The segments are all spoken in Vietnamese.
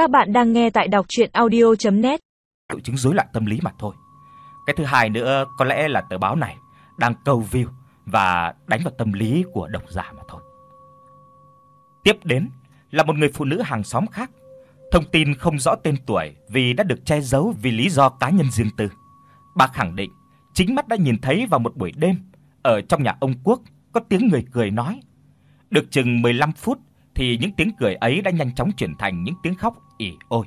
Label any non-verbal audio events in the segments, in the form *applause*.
Các bạn đang nghe tại đọc audio net Triệu chứng rối loạn tâm lý mà thôi. Cái thứ hai nữa, có lẽ là tờ báo này đang câu view và đánh vào tâm lý của độc giả mà thôi. Tiếp đến, là một người phụ nữ hàng xóm khác. Thông tin không rõ tên tuổi vì đã được che giấu vì lý do cá nhân riêng tư. Bà khẳng định, chính mắt đã nhìn thấy vào một buổi đêm, ở trong nhà ông Quốc có tiếng người cười nói. Được chừng 15 phút thì những tiếng cười ấy đã nhanh chóng chuyển thành những tiếng khóc ỉ ôi.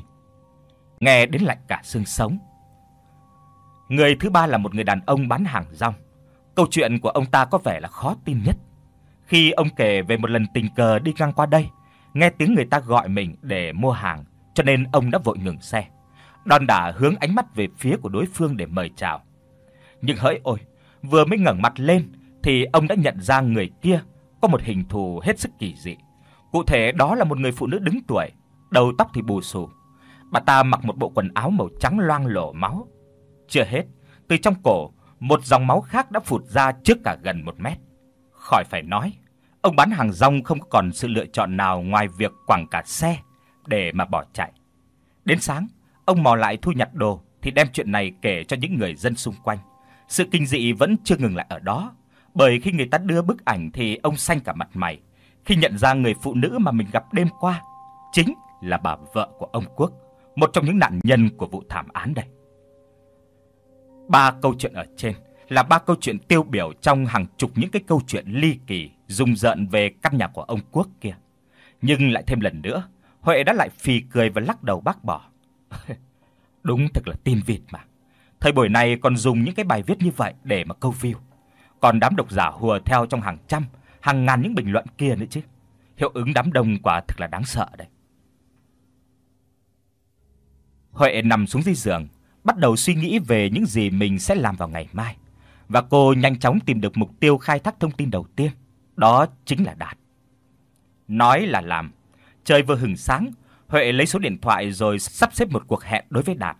Nghe đến lạnh cả xương sống. Người thứ ba là một người đàn ông bán hàng rong. Câu chuyện của ông ta có vẻ là khó tin nhất. Khi ông kể về một lần tình cờ đi ngang qua đây, nghe tiếng người ta gọi mình để mua hàng, cho nên ông đã vội ngừng xe, đon đả hướng ánh mắt về phía của đối phương để mời chào. Nhưng hỡi ôi, vừa mới ngẩng mặt lên thì ông đã nhận ra người kia có một hình thù hết sức kỳ dị. Cụ thể đó là một người phụ nữ đứng tuổi, đầu tóc thì bù xù. Bà ta mặc một bộ quần áo màu trắng loang lổ máu. Chưa hết, từ trong cổ, một dòng máu khác đã phụt ra trước cả gần một mét. Khỏi phải nói, ông bán hàng rong không còn sự lựa chọn nào ngoài việc quẳng cả xe để mà bỏ chạy. Đến sáng, ông mò lại thu nhặt đồ thì đem chuyện này kể cho những người dân xung quanh. Sự kinh dị vẫn chưa ngừng lại ở đó, bởi khi người ta đưa bức ảnh thì ông xanh cả mặt mày khi nhận ra người phụ nữ mà mình gặp đêm qua chính là bà vợ của ông Quốc, một trong những nạn nhân của vụ thảm án đây. Ba câu chuyện ở trên là ba câu chuyện tiêu biểu trong hàng chục những cái câu chuyện ly kỳ rùng rợn về căn nhà của ông Quốc kia. Nhưng lại thêm lần nữa, Huệ đã lại phì cười và lắc đầu bác bỏ. *laughs* Đúng thật là tin vịt mà. Thời buổi này còn dùng những cái bài viết như vậy để mà câu view. Còn đám độc giả hùa theo trong hàng trăm, hàng ngàn những bình luận kia nữa chứ. Hiệu ứng đám đông quả thực là đáng sợ đấy. Huệ nằm xuống dưới giường, bắt đầu suy nghĩ về những gì mình sẽ làm vào ngày mai. Và cô nhanh chóng tìm được mục tiêu khai thác thông tin đầu tiên, đó chính là Đạt. Nói là làm, trời vừa hừng sáng, Huệ lấy số điện thoại rồi sắp xếp một cuộc hẹn đối với Đạt.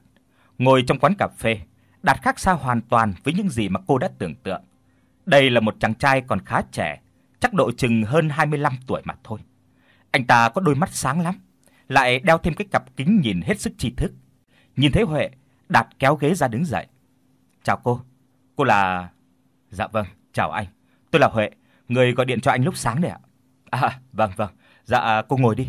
Ngồi trong quán cà phê, Đạt khác xa hoàn toàn với những gì mà cô đã tưởng tượng. Đây là một chàng trai còn khá trẻ, chắc độ chừng hơn 25 tuổi mà thôi. Anh ta có đôi mắt sáng lắm, lại đeo thêm cái cặp kính nhìn hết sức tri thức. Nhìn thấy Huệ, Đạt kéo ghế ra đứng dậy. "Chào cô. Cô là Dạ vâng, chào anh. Tôi là Huệ, người gọi điện cho anh lúc sáng đấy ạ." "À, vâng vâng. Dạ cô ngồi đi."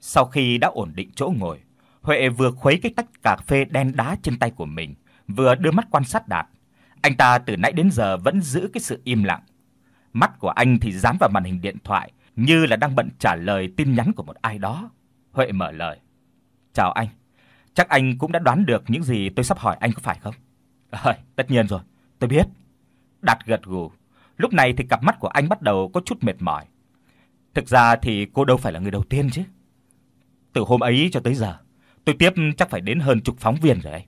Sau khi đã ổn định chỗ ngồi, Huệ vừa khuấy cái tách cà phê đen đá trên tay của mình, vừa đưa mắt quan sát Đạt. Anh ta từ nãy đến giờ vẫn giữ cái sự im lặng. Mắt của anh thì dán vào màn hình điện thoại như là đang bận trả lời tin nhắn của một ai đó. Huệ mở lời. "Chào anh. Chắc anh cũng đã đoán được những gì tôi sắp hỏi anh có phải không?" "À, tất nhiên rồi, tôi biết." Đạt gật gù. Lúc này thì cặp mắt của anh bắt đầu có chút mệt mỏi. Thực ra thì cô đâu phải là người đầu tiên chứ. Từ hôm ấy cho tới giờ, tôi tiếp chắc phải đến hơn chục phóng viên rồi ấy.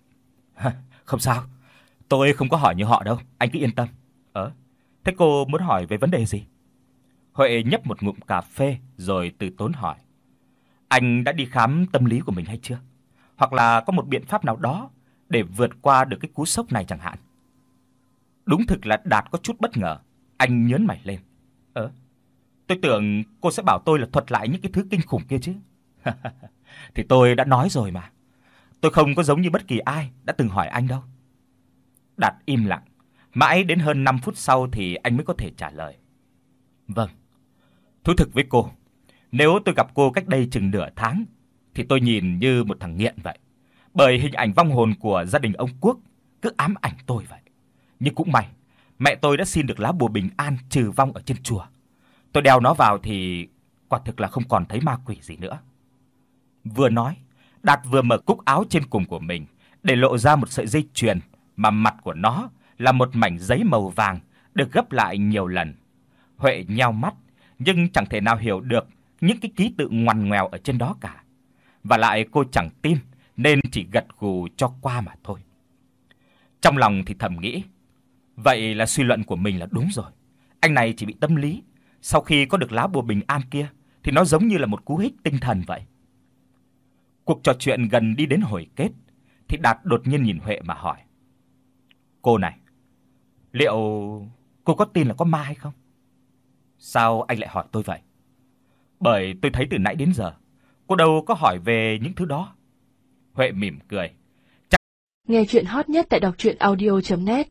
Không sao, tôi không có hỏi như họ đâu, anh cứ yên tâm. Ờ, thế cô muốn hỏi về vấn đề gì? Huệ nhấp một ngụm cà phê rồi từ tốn hỏi. Anh đã đi khám tâm lý của mình hay chưa? Hoặc là có một biện pháp nào đó để vượt qua được cái cú sốc này chẳng hạn? Đúng thực là Đạt có chút bất ngờ, anh nhớn mày lên. "Ơ, tôi tưởng cô sẽ bảo tôi là thuật lại những cái thứ kinh khủng kia chứ. *laughs* thì tôi đã nói rồi mà. Tôi không có giống như bất kỳ ai đã từng hỏi anh đâu. Đạt im lặng, mãi đến hơn 5 phút sau thì anh mới có thể trả lời. Vâng. Thú thực với cô, nếu tôi gặp cô cách đây chừng nửa tháng thì tôi nhìn như một thằng nghiện vậy. Bởi hình ảnh vong hồn của gia đình ông Quốc cứ ám ảnh tôi vậy. Nhưng cũng may, mẹ tôi đã xin được lá bùa bình an trừ vong ở trên chùa. Tôi đeo nó vào thì quả thực là không còn thấy ma quỷ gì nữa. Vừa nói, Đạt vừa mở cúc áo trên cùng của mình để lộ ra một sợi dây chuyền mà mặt của nó là một mảnh giấy màu vàng được gấp lại nhiều lần. Huệ nheo mắt nhưng chẳng thể nào hiểu được những cái ký tự ngoằn ngoèo ở trên đó cả. Và lại cô chẳng tin nên chỉ gật gù cho qua mà thôi. Trong lòng thì thầm nghĩ, vậy là suy luận của mình là đúng rồi. Anh này chỉ bị tâm lý, sau khi có được lá bùa bình an kia thì nó giống như là một cú hích tinh thần vậy. Cuộc trò chuyện gần đi đến hồi kết thì Đạt đột nhiên nhìn Huệ mà hỏi: "Cô này, liệu cô có tin là có ma hay không?" "Sao anh lại hỏi tôi vậy?" "Bởi tôi thấy từ nãy đến giờ, Cô đâu có hỏi về những thứ đó. Huệ mỉm cười. Nghe chuyện hot nhất tại đọc audio net